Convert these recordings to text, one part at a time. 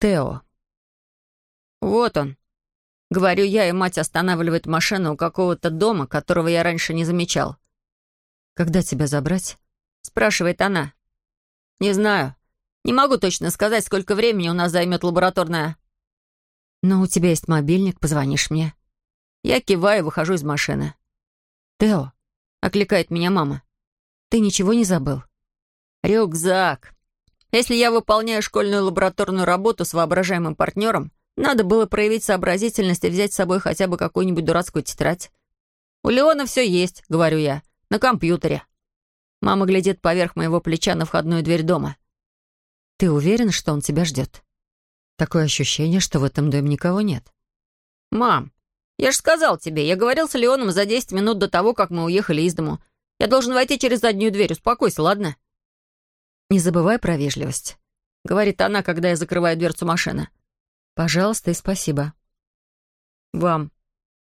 Тео. «Вот он», — говорю я, и мать останавливает машину у какого-то дома, которого я раньше не замечал. «Когда тебя забрать?» — спрашивает она. «Не знаю. Не могу точно сказать, сколько времени у нас займет лабораторная». «Но у тебя есть мобильник, позвонишь мне». Я киваю и выхожу из машины. «Тео», — окликает меня мама. «Ты ничего не забыл?» «Рюкзак. Если я выполняю школьную лабораторную работу с воображаемым партнером, надо было проявить сообразительность и взять с собой хотя бы какую-нибудь дурацкую тетрадь. «У Леона все есть», — говорю я, — «на компьютере». Мама глядит поверх моего плеча на входную дверь дома. «Ты уверен, что он тебя ждет?» Такое ощущение, что в этом доме никого нет. «Мам, я же сказал тебе, я говорил с Леоном за 10 минут до того, как мы уехали из дому. Я должен войти через заднюю дверь, успокойся, ладно?» «Не забывай про вежливость», — говорит она, когда я закрываю дверцу машины. «Пожалуйста и спасибо». «Вам».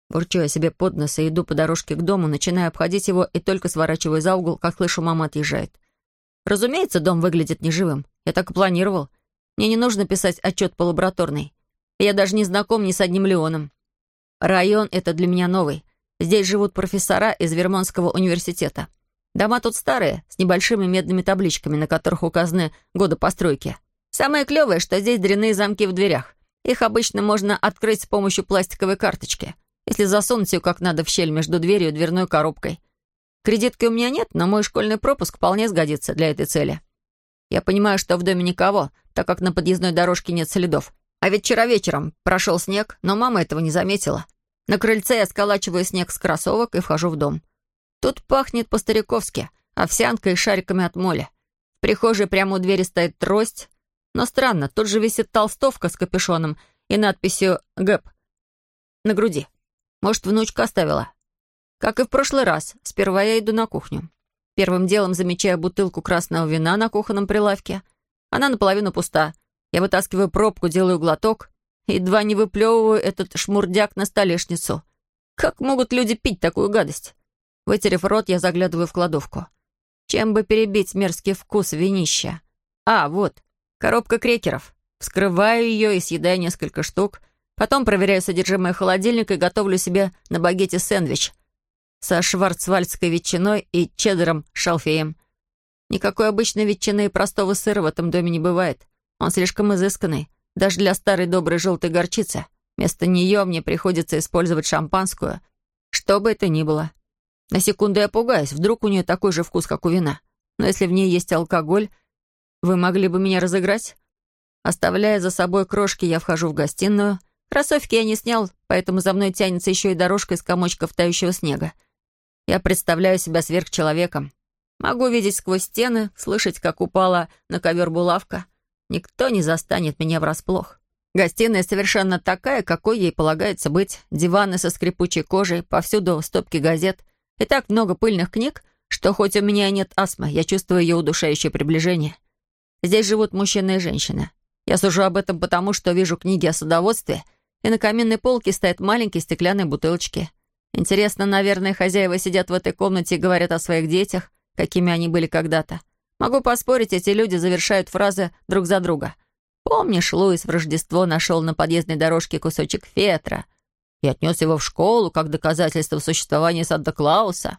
Бурчу я себе под нос и иду по дорожке к дому, начинаю обходить его и только сворачиваю за угол, как слышу, мама отъезжает. Разумеется, дом выглядит неживым. Я так и планировал. Мне не нужно писать отчет по лабораторной. Я даже не знаком ни с одним Леоном. Район — это для меня новый. Здесь живут профессора из Вермонтского университета. Дома тут старые, с небольшими медными табличками, на которых указаны годы постройки. Самое клевое, что здесь дряные замки в дверях. Их обычно можно открыть с помощью пластиковой карточки, если засунуть ее как надо в щель между дверью и дверной коробкой. Кредитки у меня нет, но мой школьный пропуск вполне сгодится для этой цели. Я понимаю, что в доме никого, так как на подъездной дорожке нет следов. А ведь вчера вечером прошел снег, но мама этого не заметила. На крыльце я сколачиваю снег с кроссовок и вхожу в дом. Тут пахнет по-стариковски, овсянкой и шариками от моли. В прихожей прямо у двери стоит трость. Но странно, тут же висит толстовка с капюшоном и надписью «ГЭП» на груди. Может, внучка оставила. Как и в прошлый раз, сперва я иду на кухню. Первым делом замечаю бутылку красного вина на кухонном прилавке. Она наполовину пуста. Я вытаскиваю пробку, делаю глоток. Едва не выплевываю этот шмурдяк на столешницу. Как могут люди пить такую гадость? Вытерев рот, я заглядываю в кладовку. Чем бы перебить мерзкий вкус винища? А, вот, коробка крекеров. Вскрываю ее и съедаю несколько штук. Потом проверяю содержимое холодильника и готовлю себе на багете сэндвич со шварцвальдской ветчиной и чеддером-шалфеем. Никакой обычной ветчины и простого сыра в этом доме не бывает. Он слишком изысканный, даже для старой доброй желтой горчицы. Вместо нее мне приходится использовать шампанскую, что бы это ни было. На секунду я пугаюсь, вдруг у нее такой же вкус, как у вина. Но если в ней есть алкоголь, вы могли бы меня разыграть? Оставляя за собой крошки, я вхожу в гостиную. Кроссовки я не снял, поэтому за мной тянется еще и дорожка из комочков тающего снега. Я представляю себя сверхчеловеком. Могу видеть сквозь стены, слышать, как упала на ковер булавка. Никто не застанет меня врасплох. Гостиная совершенно такая, какой ей полагается быть. Диваны со скрипучей кожей, повсюду стопки газет — и так много пыльных книг, что хоть у меня нет астмы, я чувствую ее удушающее приближение. Здесь живут мужчины и женщины. Я сужу об этом потому, что вижу книги о садоводстве, и на каминной полке стоят маленькие стеклянные бутылочки. Интересно, наверное, хозяева сидят в этой комнате и говорят о своих детях, какими они были когда-то. Могу поспорить, эти люди завершают фразы друг за друга. «Помнишь, Луис в Рождество нашел на подъездной дорожке кусочек фетра?» И отнес его в школу как доказательство существования Санта-Клауса.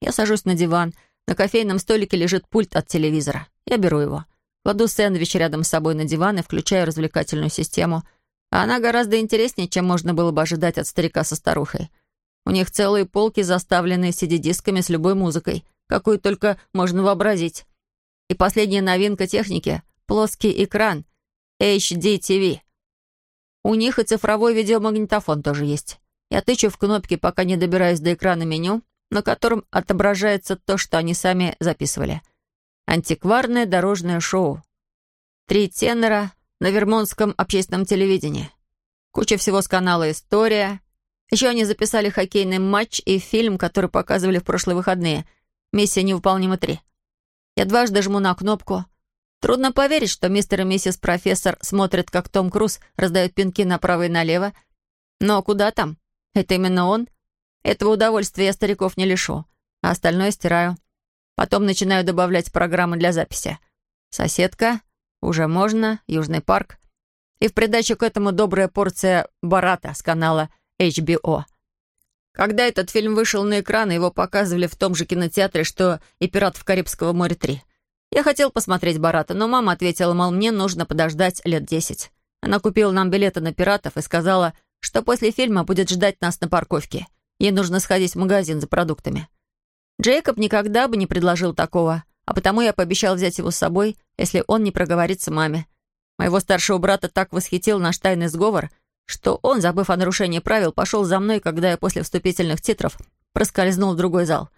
Я сажусь на диван. На кофейном столике лежит пульт от телевизора. Я беру его. Кладу сэндвич рядом с собой на диван и включаю развлекательную систему. А она гораздо интереснее, чем можно было бы ожидать от старика со старухой. У них целые полки, заставленные CD-дисками с любой музыкой, какую только можно вообразить. И последняя новинка техники — плоский экран HD-TV — у них и цифровой видеомагнитофон тоже есть. Я тычу в кнопки, пока не добираюсь до экрана меню, на котором отображается то, что они сами записывали. Антикварное дорожное шоу. Три тенора на Вермонтском общественном телевидении. Куча всего с канала «История». Еще они записали хоккейный матч и фильм, который показывали в прошлые выходные. «Миссия невыполнима 3». Я дважды жму на кнопку. Трудно поверить, что мистер и миссис профессор смотрят, как Том Круз раздает пинки направо и налево. Но куда там? Это именно он. Этого удовольствия я стариков не лишу, а остальное стираю. Потом начинаю добавлять программы для записи. Соседка, уже можно, Южный парк. И в придачу к этому добрая порция Барата с канала HBO. Когда этот фильм вышел на экран, его показывали в том же кинотеатре, что и «Пиратов Карибского моря 3». Я хотел посмотреть «Барата», но мама ответила, мол, мне нужно подождать лет десять. Она купила нам билеты на «Пиратов» и сказала, что после фильма будет ждать нас на парковке. Ей нужно сходить в магазин за продуктами. Джейкоб никогда бы не предложил такого, а потому я пообещал взять его с собой, если он не проговорится маме. Моего старшего брата так восхитил наш тайный сговор — что он, забыв о нарушении правил, пошел за мной, когда я после вступительных титров проскользнул в другой зал.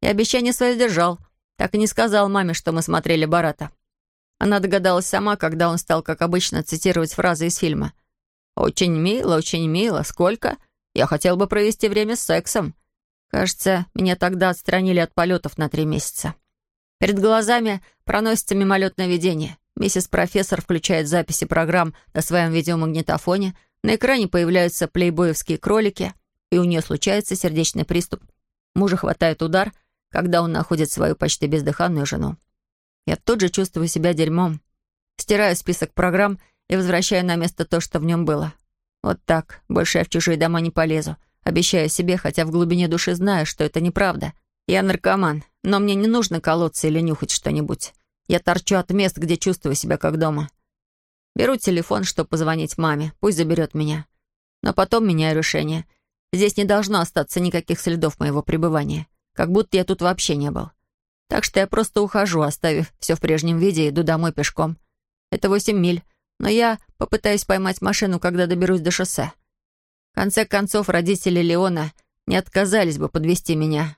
И обещание свое держал, так и не сказал маме, что мы смотрели Барата. Она догадалась сама, когда он стал, как обычно, цитировать фразы из фильма. «Очень мило, очень мило. Сколько? Я хотел бы провести время с сексом». Кажется, меня тогда отстранили от полетов на три месяца. Перед глазами проносится мимолетное видение. Миссис профессор включает записи программ на своем видеомагнитофоне — на экране появляются плейбоевские кролики, и у нее случается сердечный приступ. Мужа хватает удар, когда он находит свою почти бездыханную жену. Я тут же чувствую себя дерьмом. Стираю список программ и возвращаю на место то, что в нем было. Вот так. Больше я в чужие дома не полезу. Обещаю себе, хотя в глубине души знаю, что это неправда. Я наркоман, но мне не нужно колоться или нюхать что-нибудь. Я торчу от мест, где чувствую себя как дома. Беру телефон, чтобы позвонить маме. Пусть заберет меня. Но потом меняю решение. Здесь не должно остаться никаких следов моего пребывания. Как будто я тут вообще не был. Так что я просто ухожу, оставив все в прежнем виде, иду домой пешком. Это восемь миль, но я попытаюсь поймать машину, когда доберусь до шоссе. В конце концов, родители Леона не отказались бы подвести меня